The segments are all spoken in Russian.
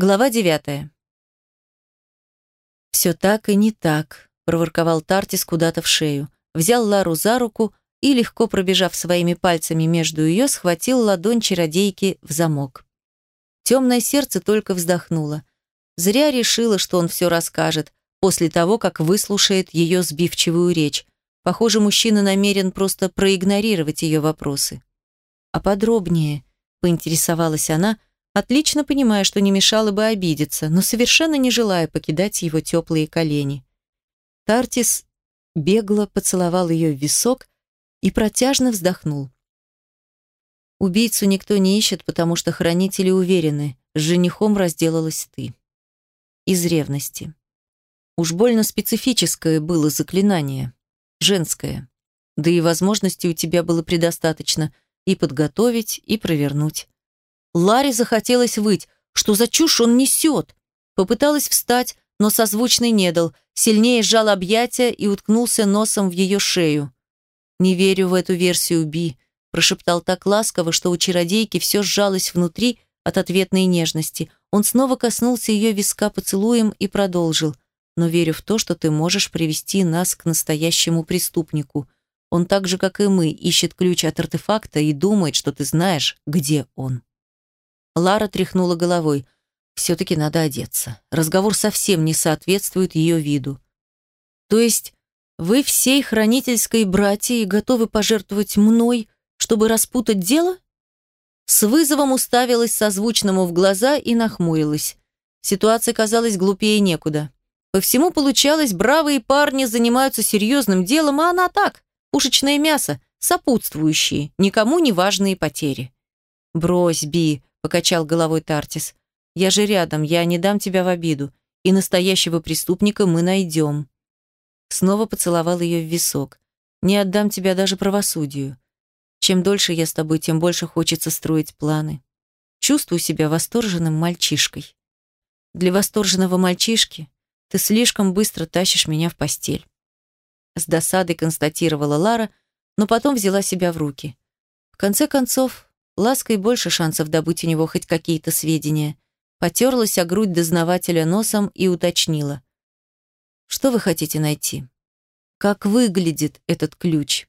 Глава девятая. «Все так и не так», – проворковал Тартис куда-то в шею. Взял Лару за руку и, легко пробежав своими пальцами между ее, схватил ладонь чародейки в замок. Темное сердце только вздохнуло. Зря решила, что он все расскажет, после того, как выслушает ее сбивчивую речь. Похоже, мужчина намерен просто проигнорировать ее вопросы. «А подробнее?» – поинтересовалась она – отлично понимая, что не мешало бы обидеться, но совершенно не желая покидать его теплые колени. Тартис бегло поцеловал ее в висок и протяжно вздохнул. Убийцу никто не ищет, потому что хранители уверены, с женихом разделалась ты. Из ревности. Уж больно специфическое было заклинание. Женское. Да и возможностей у тебя было предостаточно и подготовить, и провернуть. Ларе захотелось выть. Что за чушь он несет? Попыталась встать, но созвучный не дал. Сильнее сжал объятия и уткнулся носом в ее шею. «Не верю в эту версию, Би», – прошептал так ласково, что у чародейки все сжалось внутри от ответной нежности. Он снова коснулся ее виска поцелуем и продолжил. «Но верю в то, что ты можешь привести нас к настоящему преступнику. Он так же, как и мы, ищет ключ от артефакта и думает, что ты знаешь, где он». Лара тряхнула головой. Все-таки надо одеться. Разговор совсем не соответствует ее виду. То есть вы всей хранительской братьей готовы пожертвовать мной, чтобы распутать дело? С вызовом уставилась созвучному в глаза и нахмурилась. Ситуация казалась глупее некуда. По всему получалось, бравые парни занимаются серьезным делом, а она так, пушечное мясо, сопутствующие, никому не важные потери. «Брось, Би», покачал головой Тартис. Я же рядом, я не дам тебя в обиду, и настоящего преступника мы найдем. Снова поцеловал ее в висок. Не отдам тебя даже правосудию. Чем дольше я с тобой, тем больше хочется строить планы. Чувствую себя восторженным мальчишкой. Для восторженного мальчишки ты слишком быстро тащишь меня в постель. С досадой констатировала Лара, но потом взяла себя в руки. В конце концов, Лаской больше шансов добыть у него хоть какие-то сведения. Потерлась о грудь дознавателя носом и уточнила. «Что вы хотите найти? Как выглядит этот ключ?»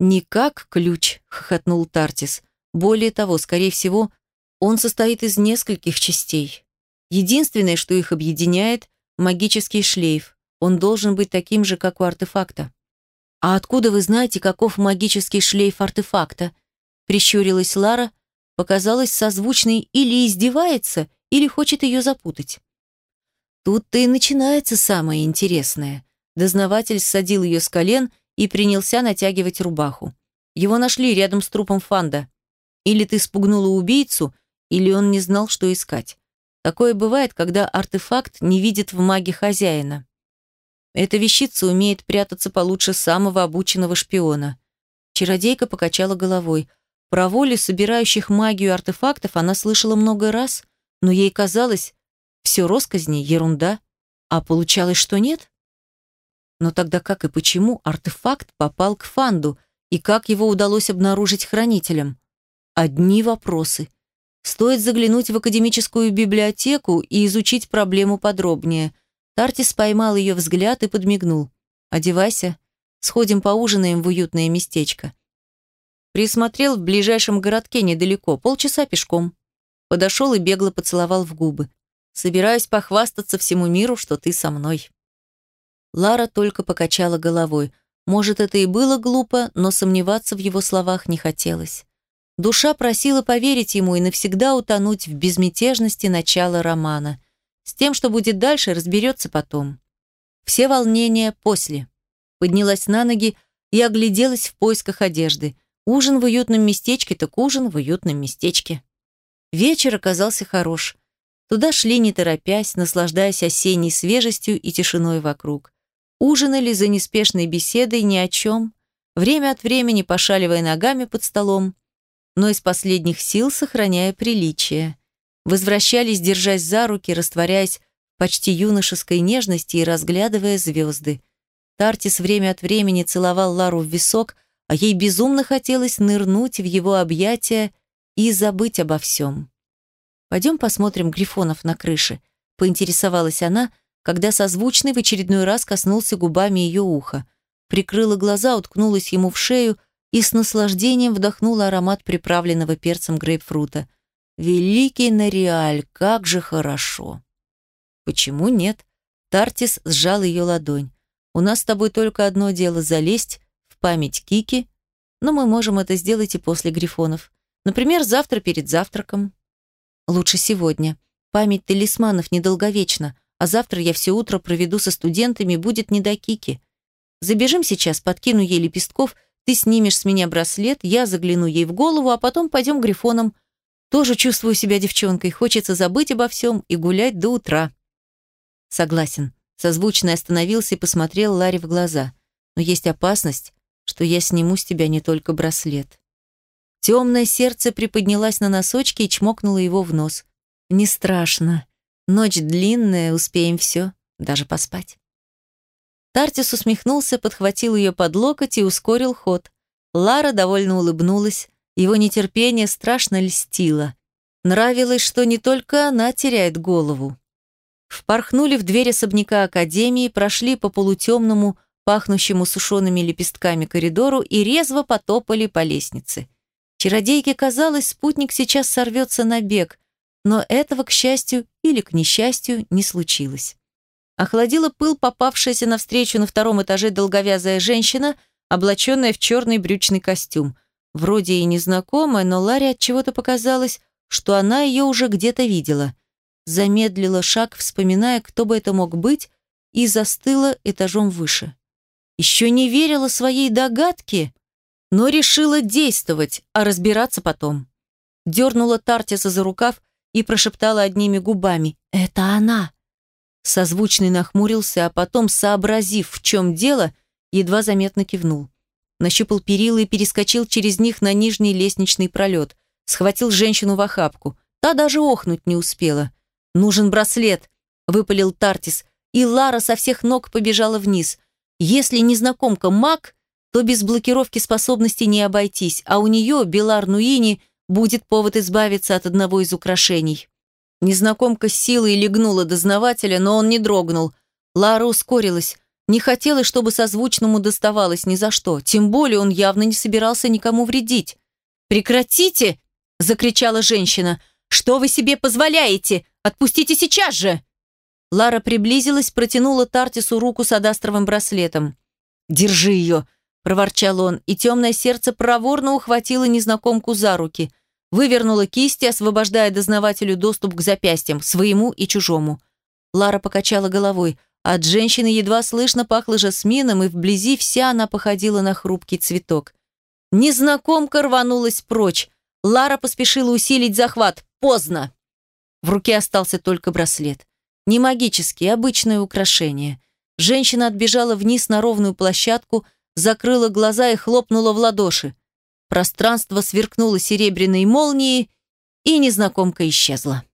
«Не как ключ», — хохотнул Тартис. «Более того, скорее всего, он состоит из нескольких частей. Единственное, что их объединяет — магический шлейф. Он должен быть таким же, как у артефакта». «А откуда вы знаете, каков магический шлейф артефакта?» Прищурилась Лара, показалось созвучной или издевается, или хочет ее запутать. Тут-то и начинается самое интересное. Дознаватель ссадил ее с колен и принялся натягивать рубаху. Его нашли рядом с трупом Фанда. Или ты спугнула убийцу, или он не знал, что искать. Такое бывает, когда артефакт не видит в маге хозяина. Эта вещица умеет прятаться получше самого обученного шпиона. Чародейка покачала головой – про воли собирающих магию артефактов она слышала много раз, но ей казалось, все росказни, ерунда, а получалось, что нет. Но тогда как и почему артефакт попал к Фанду, и как его удалось обнаружить хранителям? Одни вопросы. Стоит заглянуть в академическую библиотеку и изучить проблему подробнее. Тартис поймал ее взгляд и подмигнул. «Одевайся, сходим поужинаем в уютное местечко. Присмотрел в ближайшем городке недалеко, полчаса пешком. Подошел и бегло поцеловал в губы. Собираюсь похвастаться всему миру, что ты со мной. Лара только покачала головой. Может, это и было глупо, но сомневаться в его словах не хотелось. Душа просила поверить ему и навсегда утонуть в безмятежности начала романа. С тем, что будет дальше, разберется потом. Все волнения после. Поднялась на ноги и огляделась в поисках одежды. Ужин в уютном местечке, так ужин в уютном местечке. Вечер оказался хорош. Туда шли не торопясь, наслаждаясь осенней свежестью и тишиной вокруг. Ужинали за неспешной беседой ни о чем, время от времени пошаливая ногами под столом, но из последних сил сохраняя приличие. Возвращались, держась за руки, растворяясь в почти юношеской нежности и разглядывая звезды. Тартис время от времени целовал Лару в висок, а ей безумно хотелось нырнуть в его объятия и забыть обо всем. Пойдем посмотрим грифонов на крыше», — поинтересовалась она, когда созвучный в очередной раз коснулся губами ее уха. Прикрыла глаза, уткнулась ему в шею и с наслаждением вдохнула аромат приправленного перцем грейпфрута. «Великий Нориаль, как же хорошо!» «Почему нет?» Тартис сжал ее ладонь. «У нас с тобой только одно дело — залезть память Кики, но мы можем это сделать и после грифонов. Например, завтра перед завтраком. Лучше сегодня. Память талисманов недолговечна, а завтра я все утро проведу со студентами, будет не до Кики. Забежим сейчас, подкину ей лепестков, ты снимешь с меня браслет, я загляну ей в голову, а потом пойдем грифоном. Тоже чувствую себя девчонкой, хочется забыть обо всем и гулять до утра. Согласен. Созвучный остановился и посмотрел Ларе в глаза. Но есть опасность, что я сниму с тебя не только браслет. Темное сердце приподнялось на носочки и чмокнуло его в нос. Не страшно. Ночь длинная, успеем все, даже поспать. Тартис усмехнулся, подхватил ее под локоть и ускорил ход. Лара довольно улыбнулась, его нетерпение страшно льстило. Нравилось, что не только она теряет голову. Впорхнули в дверь особняка Академии, прошли по полутемному, пахнущему сушеными лепестками коридору и резво потопали по лестнице. Чародейке казалось, спутник сейчас сорвется на бег, но этого, к счастью или к несчастью, не случилось. Охладила пыл попавшаяся навстречу на втором этаже долговязая женщина, облаченная в черный брючный костюм. Вроде и незнакомая, но Ларе от чего-то показалось, что она ее уже где-то видела. Замедлила шаг, вспоминая, кто бы это мог быть, и застыла этажом выше. Еще не верила своей догадке, но решила действовать, а разбираться потом. Дернула Тартиса за рукав и прошептала одними губами «Это она!». Созвучный нахмурился, а потом, сообразив, в чем дело, едва заметно кивнул. Нащупал перила и перескочил через них на нижний лестничный пролет. Схватил женщину в охапку. Та даже охнуть не успела. «Нужен браслет!» – выпалил Тартис, и Лара со всех ног побежала вниз – если незнакомка маг, то без блокировки способностей не обойтись, а у нее, Белар Нуини, будет повод избавиться от одного из украшений. Незнакомка с силой легнула дознавателя, но он не дрогнул. Лара ускорилась. Не хотелось, чтобы созвучному доставалось ни за что. Тем более он явно не собирался никому вредить. «Прекратите!» – закричала женщина. «Что вы себе позволяете? Отпустите сейчас же!» Лара приблизилась, протянула Тартису руку с адастровым браслетом. «Держи ее!» – проворчал он, и темное сердце проворно ухватило незнакомку за руки, вывернула кисти, освобождая дознавателю доступ к запястьям, своему и чужому. Лара покачала головой. От женщины едва слышно пахло жасмином, и вблизи вся она походила на хрупкий цветок. Незнакомка рванулась прочь. Лара поспешила усилить захват. Поздно. В руке остался только браслет. Не магические, обычное украшение. Женщина отбежала вниз на ровную площадку, закрыла глаза и хлопнула в ладоши. Пространство сверкнуло серебряной молнией, и незнакомка исчезла.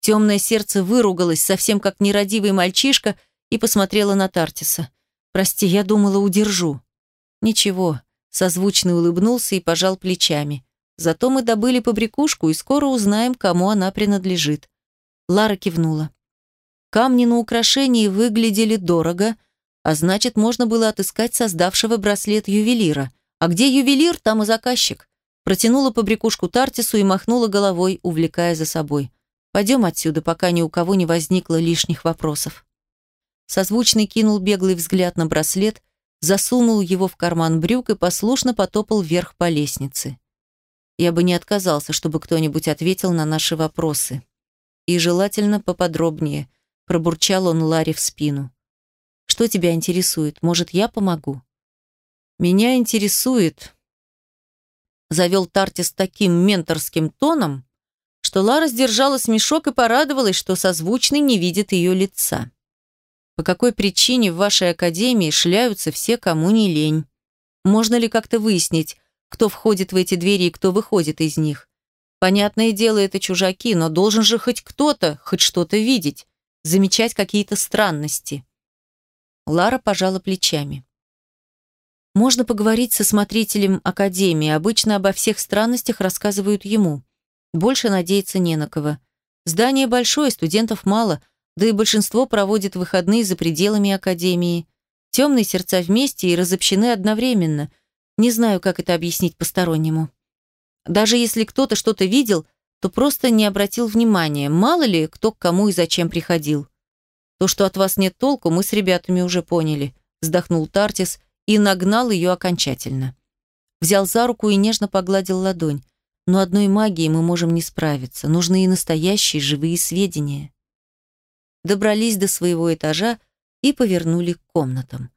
Темное сердце выругалось, совсем как нерадивый мальчишка, и посмотрела на Тартиса. «Прости, я думала, удержу». «Ничего», — созвучно улыбнулся и пожал плечами. «Зато мы добыли побрякушку и скоро узнаем, кому она принадлежит». Лара кивнула. Камни на украшении выглядели дорого, а значит, можно было отыскать создавшего браслет ювелира. А где ювелир, там и заказчик. Протянула побрякушку Тартису и махнула головой, увлекая за собой. «Пойдем отсюда, пока ни у кого не возникло лишних вопросов». Созвучный кинул беглый взгляд на браслет, засунул его в карман брюк и послушно потопал вверх по лестнице. Я бы не отказался, чтобы кто-нибудь ответил на наши вопросы. И желательно поподробнее – Пробурчал он Ларе в спину. «Что тебя интересует? Может, я помогу?» «Меня интересует...» Завел Тартис таким менторским тоном, что Лара сдержала смешок и порадовалась, что созвучный не видит ее лица. «По какой причине в вашей академии шляются все, кому не лень? Можно ли как-то выяснить, кто входит в эти двери и кто выходит из них? Понятное дело, это чужаки, но должен же хоть кто-то, хоть что-то видеть замечать какие-то странности. Лара пожала плечами. Можно поговорить со смотрителем академии, обычно обо всех странностях рассказывают ему. Больше надеяться не на кого. Здание большое, студентов мало, да и большинство проводит выходные за пределами академии. Темные сердца вместе и разобщены одновременно. Не знаю, как это объяснить постороннему. Даже если кто-то что-то видел, то просто не обратил внимания, мало ли кто к кому и зачем приходил. То, что от вас нет толку, мы с ребятами уже поняли, вздохнул Тартис и нагнал ее окончательно. Взял за руку и нежно погладил ладонь. Но одной магией мы можем не справиться. Нужны и настоящие живые сведения. Добрались до своего этажа и повернули к комнатам.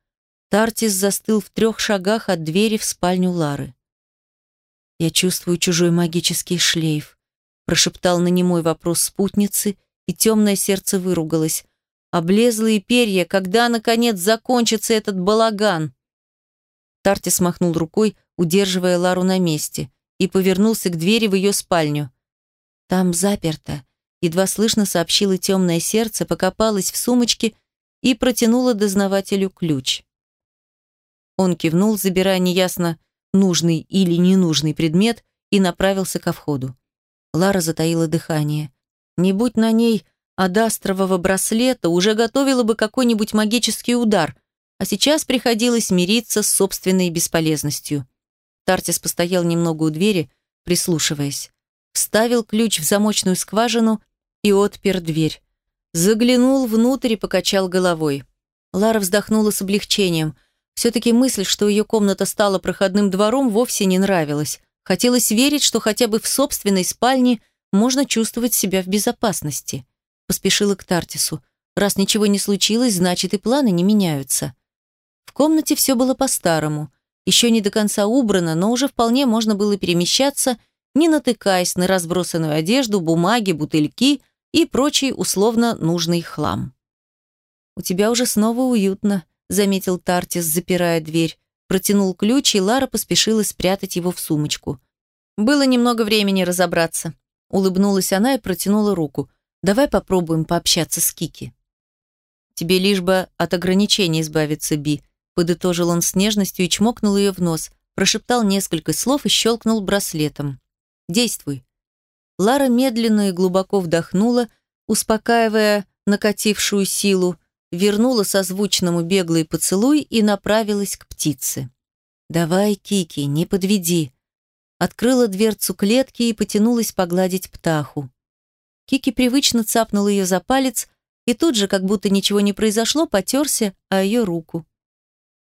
Тартис застыл в трех шагах от двери в спальню Лары. «Я чувствую чужой магический шлейф», прошептал на немой вопрос спутницы, и темное сердце выругалось. «Облезлые перья, когда, наконец, закончится этот балаган?» Тартис махнул рукой, удерживая Лару на месте и повернулся к двери в ее спальню. «Там заперто», — едва слышно сообщило темное сердце, покопалось в сумочке и протянуло дознавателю ключ. Он кивнул, забирая неясно нужный или ненужный предмет, и направился ко входу. Лара затаила дыхание. Не будь на ней адастрового браслета, уже готовила бы какой-нибудь магический удар, а сейчас приходилось мириться с собственной бесполезностью. Тартис постоял немного у двери, прислушиваясь. Вставил ключ в замочную скважину и отпер дверь. Заглянул внутрь и покачал головой. Лара вздохнула с облегчением. Все-таки мысль, что ее комната стала проходным двором, вовсе не нравилась. Хотелось верить, что хотя бы в собственной спальне можно чувствовать себя в безопасности. Поспешила к Тартису. Раз ничего не случилось, значит и планы не меняются. В комнате все было по-старому еще не до конца убрано, но уже вполне можно было перемещаться, не натыкаясь на разбросанную одежду, бумаги, бутыльки и прочий условно нужный хлам. «У тебя уже снова уютно», — заметил Тартис, запирая дверь. Протянул ключ, и Лара поспешила спрятать его в сумочку. Было немного времени разобраться. Улыбнулась она и протянула руку. «Давай попробуем пообщаться с Кики». «Тебе лишь бы от ограничений избавиться, Би», Подытожил он с нежностью и чмокнул ее в нос, прошептал несколько слов и щелкнул браслетом. «Действуй». Лара медленно и глубоко вдохнула, успокаивая накатившую силу, вернула созвучному беглый поцелуй и направилась к птице. «Давай, Кики, не подведи». Открыла дверцу клетки и потянулась погладить птаху. Кики привычно цапнул ее за палец и тут же, как будто ничего не произошло, потерся о ее руку.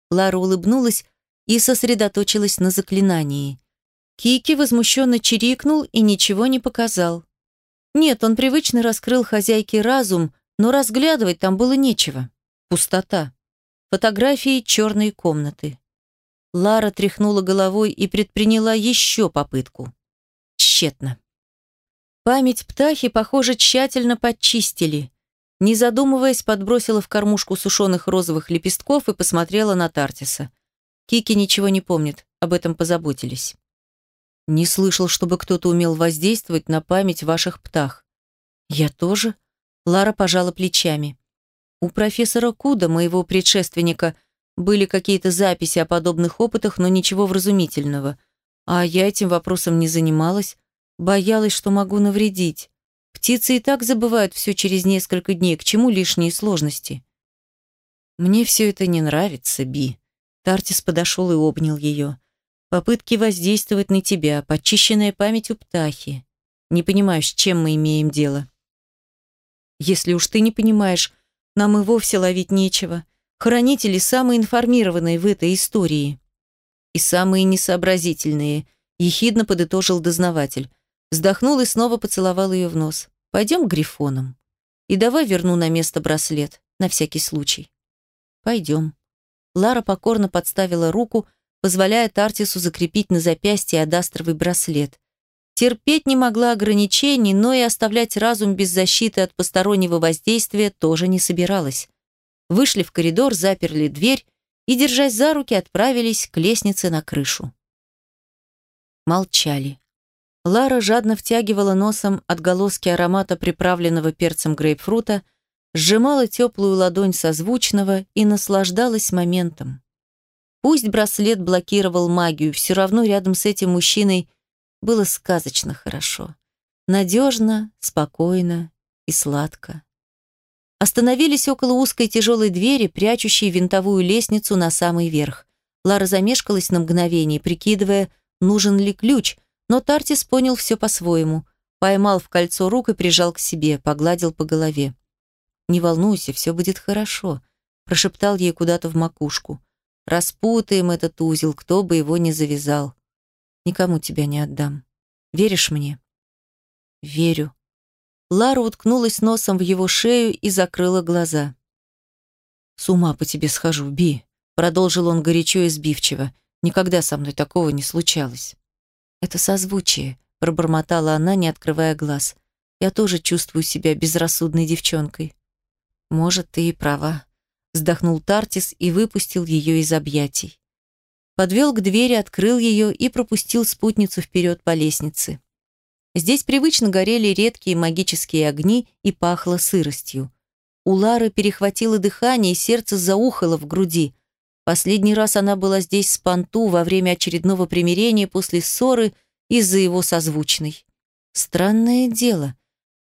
Лара улыбнулась и сосредоточилась на заклинании. Кики возмущенно чирикнул и ничего не показал. Нет, он привычно раскрыл хозяйке разум, но разглядывать там было нечего. Пустота. Фотографии черной комнаты. Лара тряхнула головой и предприняла еще попытку. Тщетно. Память птахи, похоже, тщательно подчистили. Не задумываясь, подбросила в кормушку сушеных розовых лепестков и посмотрела на Тартиса. Кики ничего не помнит, об этом позаботились. Не слышал, чтобы кто-то умел воздействовать на память ваших птах. Я тоже. Лара пожала плечами. У профессора Куда, моего предшественника, были какие-то записи о подобных опытах, но ничего вразумительного. А я этим вопросом не занималась, боялась, что могу навредить. Птицы и так забывают все через несколько дней, к чему лишние сложности? Мне все это не нравится, Би. Тартис подошел и обнял ее. Попытки воздействовать на тебя, почищенная память у птахи. Не понимаю, с чем мы имеем дело. Если уж ты не понимаешь, нам и вовсе ловить нечего. Хранители самые информированные в этой истории. И самые несообразительные, ехидно подытожил дознаватель. Вздохнул и снова поцеловал ее в нос. «Пойдем к Грифонам. И давай верну на место браслет, на всякий случай». «Пойдем». Лара покорно подставила руку, позволяя Тартису закрепить на запястье адастровый браслет. Терпеть не могла ограничений, но и оставлять разум без защиты от постороннего воздействия тоже не собиралась. Вышли в коридор, заперли дверь и, держась за руки, отправились к лестнице на крышу. Молчали. Лара жадно втягивала носом отголоски аромата приправленного перцем грейпфрута, сжимала теплую ладонь созвучного и наслаждалась моментом. Пусть браслет блокировал магию, все равно рядом с этим мужчиной было сказочно хорошо. Надежно, спокойно и сладко. Остановились около узкой тяжелой двери, прячущей винтовую лестницу на самый верх. Лара замешкалась на мгновение, прикидывая, нужен ли ключ, но Тартис понял все по-своему. Поймал в кольцо рук и прижал к себе, погладил по голове. «Не волнуйся, все будет хорошо», – прошептал ей куда-то в макушку. «Распутаем этот узел, кто бы его ни завязал. Никому тебя не отдам. Веришь мне?» «Верю». Лара уткнулась носом в его шею и закрыла глаза. «С ума по тебе схожу, Би», – продолжил он горячо и сбивчиво. «Никогда со мной такого не случалось». «Это созвучие», – пробормотала она, не открывая глаз. «Я тоже чувствую себя безрассудной девчонкой». «Может, ты и права», – вздохнул Тартис и выпустил ее из объятий. Подвел к двери, открыл ее и пропустил спутницу вперед по лестнице. Здесь привычно горели редкие магические огни и пахло сыростью. У Лары перехватило дыхание, и сердце заухало в груди. Последний раз она была здесь с Панту во время очередного примирения после ссоры из-за его созвучной. Странное дело.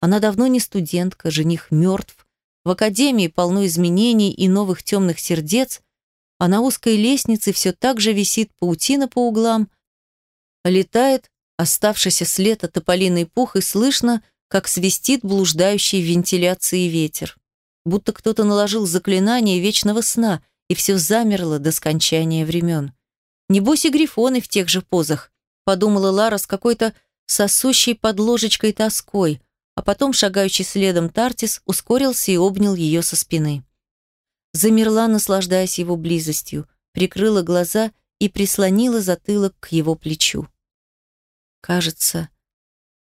Она давно не студентка, жених мертв. В академии полно изменений и новых темных сердец, а на узкой лестнице все так же висит паутина по углам, летает оставшийся след от тополиный пух и слышно, как свистит блуждающий в вентиляции ветер. Будто кто-то наложил заклинание вечного сна, и все замерло до скончания времен. Небось и грифоны в тех же позах, подумала Лара с какой-то сосущей под ложечкой тоской, а потом шагающий следом Тартис ускорился и обнял ее со спины замерла, наслаждаясь его близостью, прикрыла глаза и прислонила затылок к его плечу. «Кажется,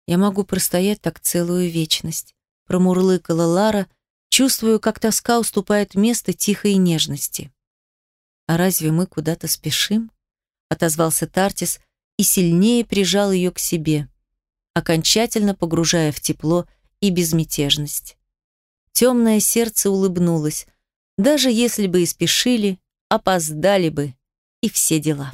я могу простоять так целую вечность», промурлыкала Лара, чувствую, как тоска уступает место тихой нежности. «А разве мы куда-то спешим?» отозвался Тартис и сильнее прижал ее к себе, окончательно погружая в тепло и безмятежность. Темное сердце улыбнулось, даже если бы и спешили, опоздали бы, и все дела.